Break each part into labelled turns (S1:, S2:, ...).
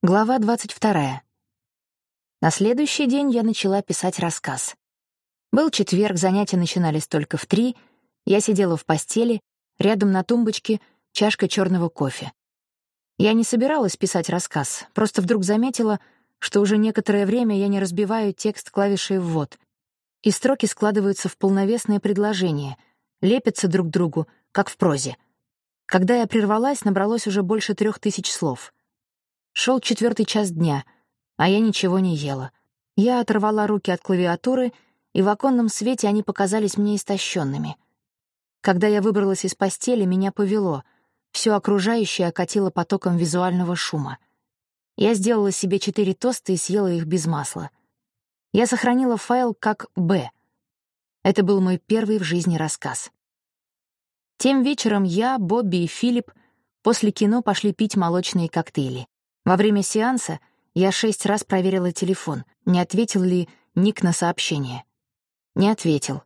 S1: Глава 22. На следующий день я начала писать рассказ. Был четверг, занятия начинались только в три, я сидела в постели, рядом на тумбочке чашка черного кофе. Я не собиралась писать рассказ, просто вдруг заметила, что уже некоторое время я не разбиваю текст клавишей «ввод», и строки складываются в полновесное предложение, лепятся друг к другу, как в прозе. Когда я прервалась, набралось уже больше трех тысяч слов — Шел четвертый час дня, а я ничего не ела. Я оторвала руки от клавиатуры, и в оконном свете они показались мне истощенными. Когда я выбралась из постели, меня повело. Все окружающее окатило потоком визуального шума. Я сделала себе четыре тоста и съела их без масла. Я сохранила файл как «Б». Это был мой первый в жизни рассказ. Тем вечером я, Бобби и Филипп после кино пошли пить молочные коктейли. Во время сеанса я шесть раз проверила телефон, не ответил ли Ник на сообщение. Не ответил.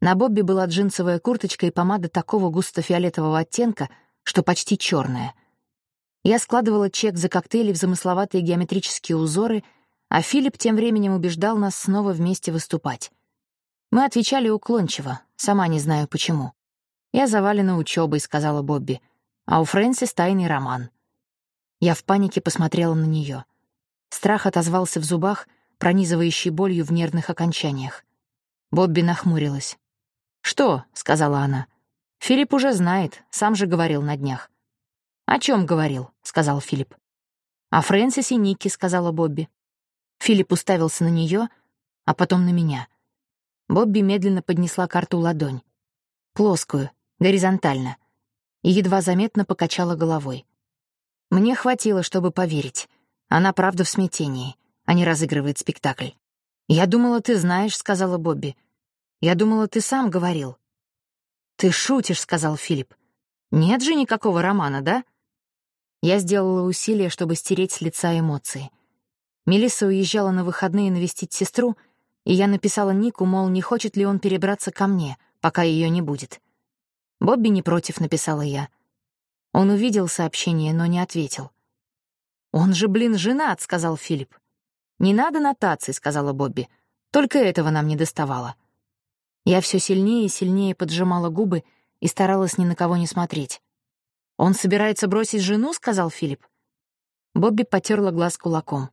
S1: На Бобби была джинсовая курточка и помада такого густо-фиолетового оттенка, что почти черная. Я складывала чек за коктейли в замысловатые геометрические узоры, а Филипп тем временем убеждал нас снова вместе выступать. Мы отвечали уклончиво, сама не знаю почему. «Я завалена учебой», — сказала Бобби, «а у Фрэнсис тайный роман». Я в панике посмотрела на нее. Страх отозвался в зубах, пронизывающий болью в нервных окончаниях. Бобби нахмурилась. «Что?» — сказала она. «Филипп уже знает, сам же говорил на днях». «О чем говорил?» — сказал Филипп. «О Фрэнсисе Никки», — сказала Бобби. Филипп уставился на нее, а потом на меня. Бобби медленно поднесла карту ладонь. Плоскую, горизонтально. И едва заметно покачала головой. Мне хватило, чтобы поверить. Она правда в смятении, а не разыгрывает спектакль. «Я думала, ты знаешь», — сказала Бобби. «Я думала, ты сам говорил». «Ты шутишь», — сказал Филипп. «Нет же никакого романа, да?» Я сделала усилие, чтобы стереть с лица эмоции. Мелисса уезжала на выходные навестить сестру, и я написала Нику, мол, не хочет ли он перебраться ко мне, пока ее не будет. «Бобби не против», — написала я. Он увидел сообщение, но не ответил. «Он же, блин, женат», — сказал Филипп. «Не надо нотаций», — сказала Бобби. «Только этого нам не доставало». Я все сильнее и сильнее поджимала губы и старалась ни на кого не смотреть. «Он собирается бросить жену?» — сказал Филипп. Бобби потерла глаз кулаком.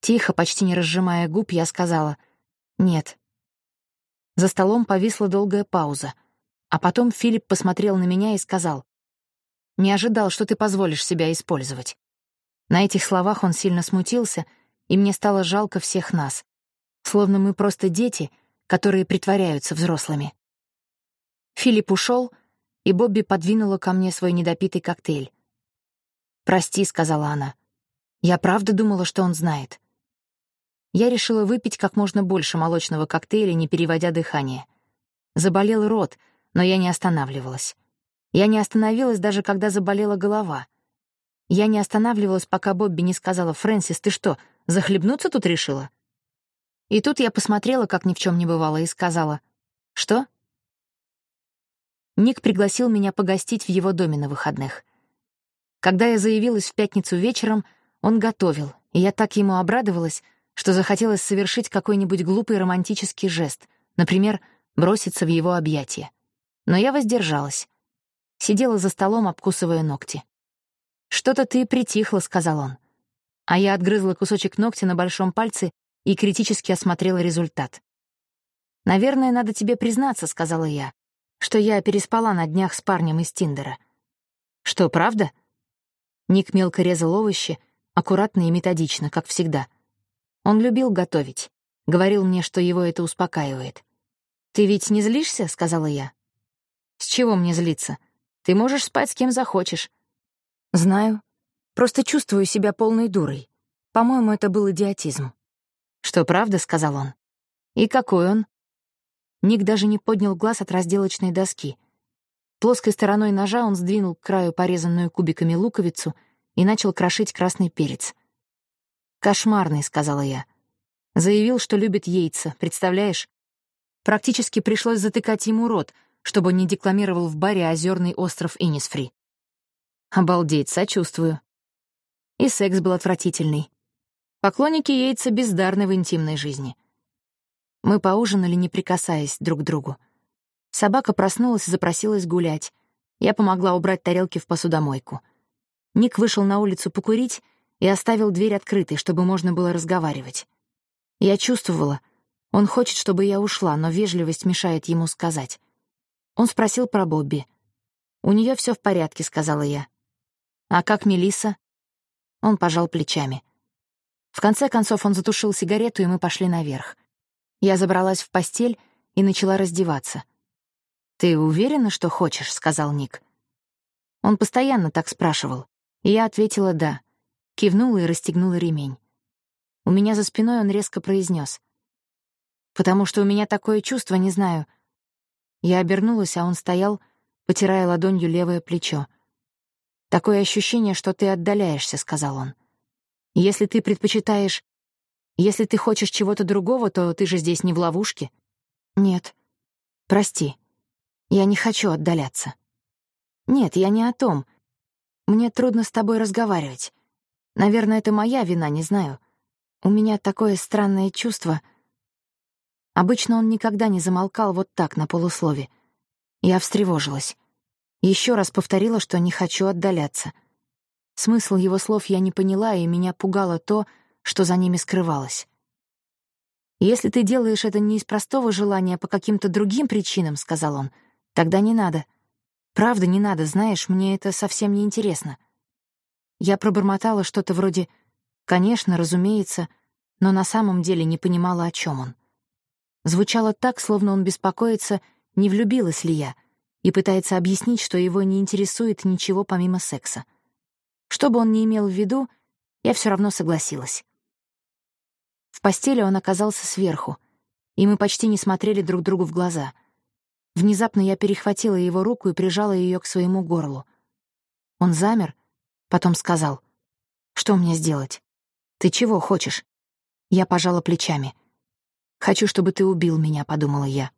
S1: Тихо, почти не разжимая губ, я сказала «нет». За столом повисла долгая пауза, а потом Филипп посмотрел на меня и сказал не ожидал, что ты позволишь себя использовать». На этих словах он сильно смутился, и мне стало жалко всех нас. Словно мы просто дети, которые притворяются взрослыми. Филипп ушел, и Бобби подвинула ко мне свой недопитый коктейль. «Прости», — сказала она. «Я правда думала, что он знает». Я решила выпить как можно больше молочного коктейля, не переводя дыхание. Заболел рот, но я не останавливалась. Я не остановилась, даже когда заболела голова. Я не останавливалась, пока Бобби не сказала, «Фрэнсис, ты что, захлебнуться тут решила?» И тут я посмотрела, как ни в чем не бывало, и сказала, «Что?» Ник пригласил меня погостить в его доме на выходных. Когда я заявилась в пятницу вечером, он готовил, и я так ему обрадовалась, что захотелось совершить какой-нибудь глупый романтический жест, например, броситься в его объятия. Но я воздержалась. Сидела за столом, обкусывая ногти. «Что-то ты притихла», — сказал он. А я отгрызла кусочек ногтя на большом пальце и критически осмотрела результат. «Наверное, надо тебе признаться», — сказала я, «что я переспала на днях с парнем из Тиндера». «Что, правда?» Ник мелко резал овощи, аккуратно и методично, как всегда. Он любил готовить. Говорил мне, что его это успокаивает. «Ты ведь не злишься?» — сказала я. «С чего мне злиться? Ты можешь спать с кем захочешь». «Знаю. Просто чувствую себя полной дурой. По-моему, это был идиотизм». «Что, правда?» — сказал он. «И какой он?» Ник даже не поднял глаз от разделочной доски. Плоской стороной ножа он сдвинул к краю порезанную кубиками луковицу и начал крошить красный перец. «Кошмарный», — сказала я. Заявил, что любит яйца, представляешь? Практически пришлось затыкать ему рот — чтобы не декламировал в баре озерный остров Инисфри. Обалдеть, сочувствую. И секс был отвратительный. Поклонники Йейтса бездарны в интимной жизни. Мы поужинали, не прикасаясь друг к другу. Собака проснулась и запросилась гулять. Я помогла убрать тарелки в посудомойку. Ник вышел на улицу покурить и оставил дверь открытой, чтобы можно было разговаривать. Я чувствовала, он хочет, чтобы я ушла, но вежливость мешает ему сказать. Он спросил про Бобби. «У нее все в порядке», — сказала я. «А как Мелиса? Он пожал плечами. В конце концов он затушил сигарету, и мы пошли наверх. Я забралась в постель и начала раздеваться. «Ты уверена, что хочешь?» — сказал Ник. Он постоянно так спрашивал, и я ответила «да», кивнула и расстегнула ремень. У меня за спиной он резко произнес: «Потому что у меня такое чувство, не знаю». Я обернулась, а он стоял, потирая ладонью левое плечо. «Такое ощущение, что ты отдаляешься», — сказал он. «Если ты предпочитаешь... Если ты хочешь чего-то другого, то ты же здесь не в ловушке». «Нет. Прости. Я не хочу отдаляться». «Нет, я не о том. Мне трудно с тобой разговаривать. Наверное, это моя вина, не знаю. У меня такое странное чувство. Обычно он никогда не замолкал вот так на полуслове. Я встревожилась. Еще раз повторила, что не хочу отдаляться. Смысл его слов я не поняла, и меня пугало то, что за ними скрывалось. «Если ты делаешь это не из простого желания, а по каким-то другим причинам», — сказал он, — «тогда не надо. Правда, не надо, знаешь, мне это совсем не интересно. Я пробормотала что-то вроде «конечно, разумеется», но на самом деле не понимала, о чем он. Звучало так, словно он беспокоится, не влюбилась ли я, и пытается объяснить, что его не интересует ничего помимо секса. Что бы он ни имел в виду, я все равно согласилась. В постели он оказался сверху, и мы почти не смотрели друг другу в глаза. Внезапно я перехватила его руку и прижала ее к своему горлу. Он замер, Потом сказал, «Что мне сделать? Ты чего хочешь?» Я пожала плечами. «Хочу, чтобы ты убил меня», — подумала я.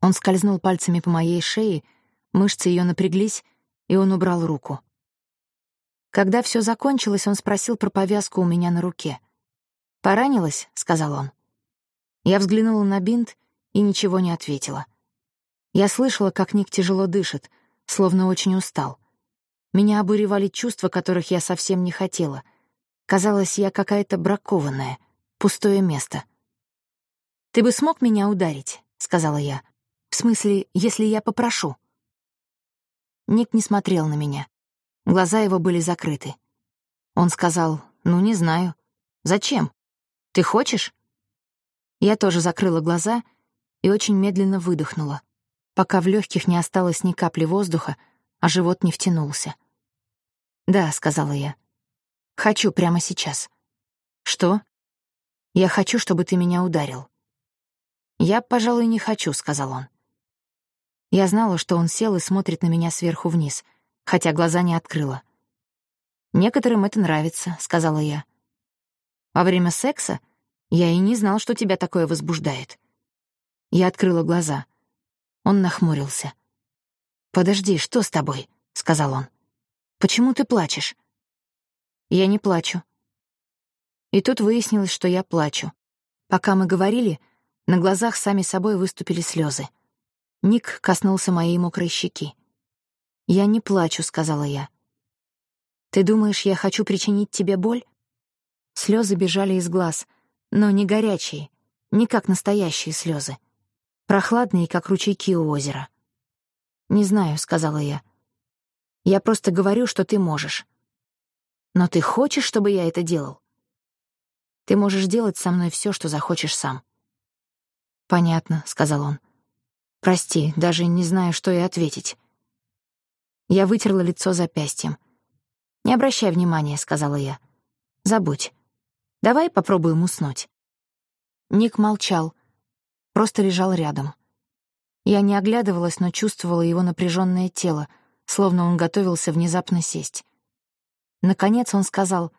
S1: Он скользнул пальцами по моей шее, мышцы ее напряглись, и он убрал руку. Когда все закончилось, он спросил про повязку у меня на руке. «Поранилась?» — сказал он. Я взглянула на бинт и ничего не ответила. Я слышала, как Ник тяжело дышит, словно очень устал. Меня обуревали чувства, которых я совсем не хотела. Казалось, я какая-то бракованная, пустое место. «Ты бы смог меня ударить?» — сказала я. «В смысле, если я попрошу?» Ник не смотрел на меня. Глаза его были закрыты. Он сказал, «Ну, не знаю. Зачем? Ты хочешь?» Я тоже закрыла глаза и очень медленно выдохнула, пока в легких не осталось ни капли воздуха, а живот не втянулся. «Да», — сказала я. «Хочу прямо сейчас». «Что?» «Я хочу, чтобы ты меня ударил». «Я, пожалуй, не хочу», — сказал он. Я знала, что он сел и смотрит на меня сверху вниз, хотя глаза не открыла. «Некоторым это нравится», — сказала я. «Во время секса я и не знал, что тебя такое возбуждает». Я открыла глаза. Он нахмурился. «Подожди, что с тобой?» — сказал он. «Почему ты плачешь?» «Я не плачу». И тут выяснилось, что я плачу. Пока мы говорили, на глазах сами собой выступили слезы. Ник коснулся моей мокрой щеки. «Я не плачу», — сказала я. «Ты думаешь, я хочу причинить тебе боль?» Слезы бежали из глаз, но не горячие, не как настоящие слезы. Прохладные, как ручейки у озера. «Не знаю», — сказала я. «Я просто говорю, что ты можешь». «Но ты хочешь, чтобы я это делал?» «Ты можешь делать со мной все, что захочешь сам». «Понятно», — сказал он. «Прости, даже не знаю, что и ответить». Я вытерла лицо запястьем. «Не обращай внимания», — сказала я. «Забудь. Давай попробуем уснуть». Ник молчал, просто лежал рядом. Я не оглядывалась, но чувствовала его напряженное тело, словно он готовился внезапно сесть. Наконец он сказал,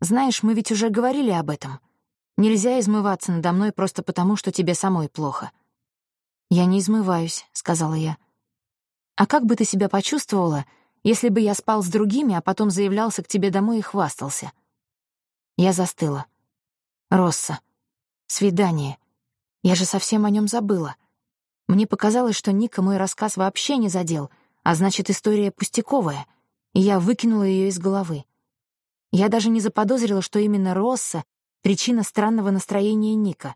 S1: «Знаешь, мы ведь уже говорили об этом. Нельзя измываться надо мной просто потому, что тебе самой плохо». «Я не измываюсь», — сказала я. «А как бы ты себя почувствовала, если бы я спал с другими, а потом заявлялся к тебе домой и хвастался. Я застыла. Росса. Свидание. Я же совсем о нем забыла. Мне показалось, что Ника мой рассказ вообще не задел, а значит, история пустяковая, и я выкинула ее из головы. Я даже не заподозрила, что именно Росса — причина странного настроения Ника.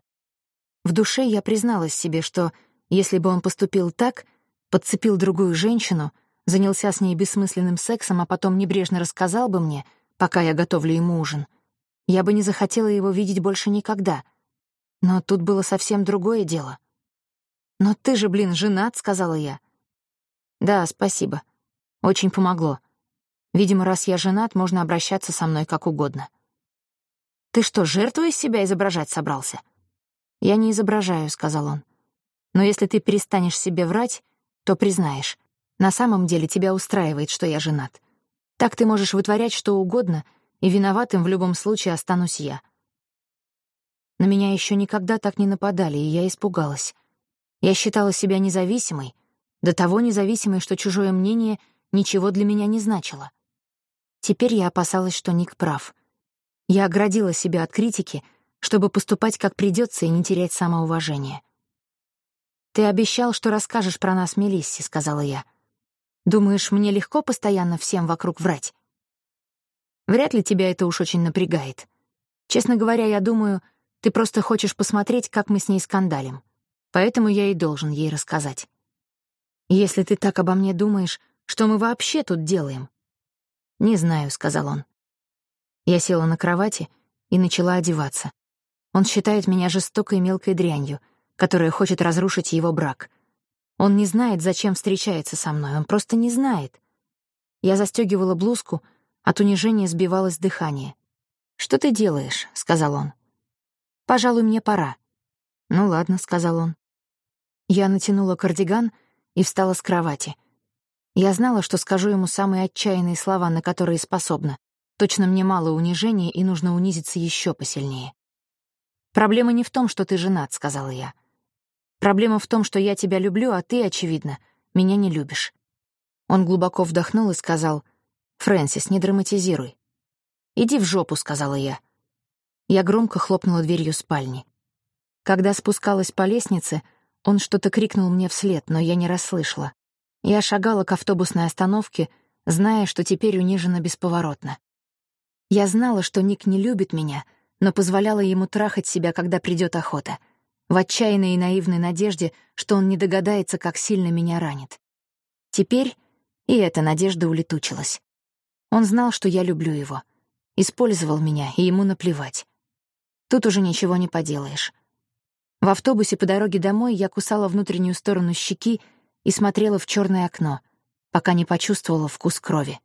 S1: В душе я призналась себе, что если бы он поступил так, подцепил другую женщину, занялся с ней бессмысленным сексом, а потом небрежно рассказал бы мне, пока я готовлю ему ужин, я бы не захотела его видеть больше никогда. Но тут было совсем другое дело. «Но ты же, блин, женат», — сказала я. «Да, спасибо. Очень помогло. Видимо, раз я женат, можно обращаться со мной как угодно». «Ты что, жертву из себя изображать собрался?» «Я не изображаю», — сказал он. «Но если ты перестанешь себе врать, то признаешь. На самом деле тебя устраивает, что я женат. Так ты можешь вытворять что угодно, и виноватым в любом случае останусь я». На меня еще никогда так не нападали, и я испугалась. Я считала себя независимой, до того независимой, что чужое мнение ничего для меня не значило. Теперь я опасалась, что Ник прав. Я оградила себя от критики, чтобы поступать как придется и не терять самоуважение. «Ты обещал, что расскажешь про нас Мелиссе», — сказала я. «Думаешь, мне легко постоянно всем вокруг врать?» «Вряд ли тебя это уж очень напрягает. Честно говоря, я думаю, ты просто хочешь посмотреть, как мы с ней скандалим. Поэтому я и должен ей рассказать. Если ты так обо мне думаешь, что мы вообще тут делаем? Не знаю, сказал он. Я села на кровати и начала одеваться. Он считает меня жестокой мелкой дрянью, которая хочет разрушить его брак. Он не знает, зачем встречается со мной, он просто не знает. Я застегивала блузку, от унижения сбивалось дыхание. «Что ты делаешь?» — сказал он. «Пожалуй, мне пора». «Ну ладно», — сказал он. Я натянула кардиган и встала с кровати. Я знала, что скажу ему самые отчаянные слова, на которые способна. Точно мне мало унижения, и нужно унизиться еще посильнее. «Проблема не в том, что ты женат», — сказала я. «Проблема в том, что я тебя люблю, а ты, очевидно, меня не любишь». Он глубоко вдохнул и сказал, «Фрэнсис, не драматизируй». «Иди в жопу», — сказала я. Я громко хлопнула дверью спальни. Когда спускалась по лестнице, он что-то крикнул мне вслед, но я не расслышала. Я шагала к автобусной остановке, зная, что теперь унижена бесповоротно. Я знала, что Ник не любит меня, но позволяла ему трахать себя, когда придет охота, в отчаянной и наивной надежде, что он не догадается, как сильно меня ранит. Теперь и эта надежда улетучилась. Он знал, что я люблю его. Использовал меня, и ему наплевать. Тут уже ничего не поделаешь. В автобусе по дороге домой я кусала внутреннюю сторону щеки и смотрела в черное окно, пока не почувствовала вкус крови.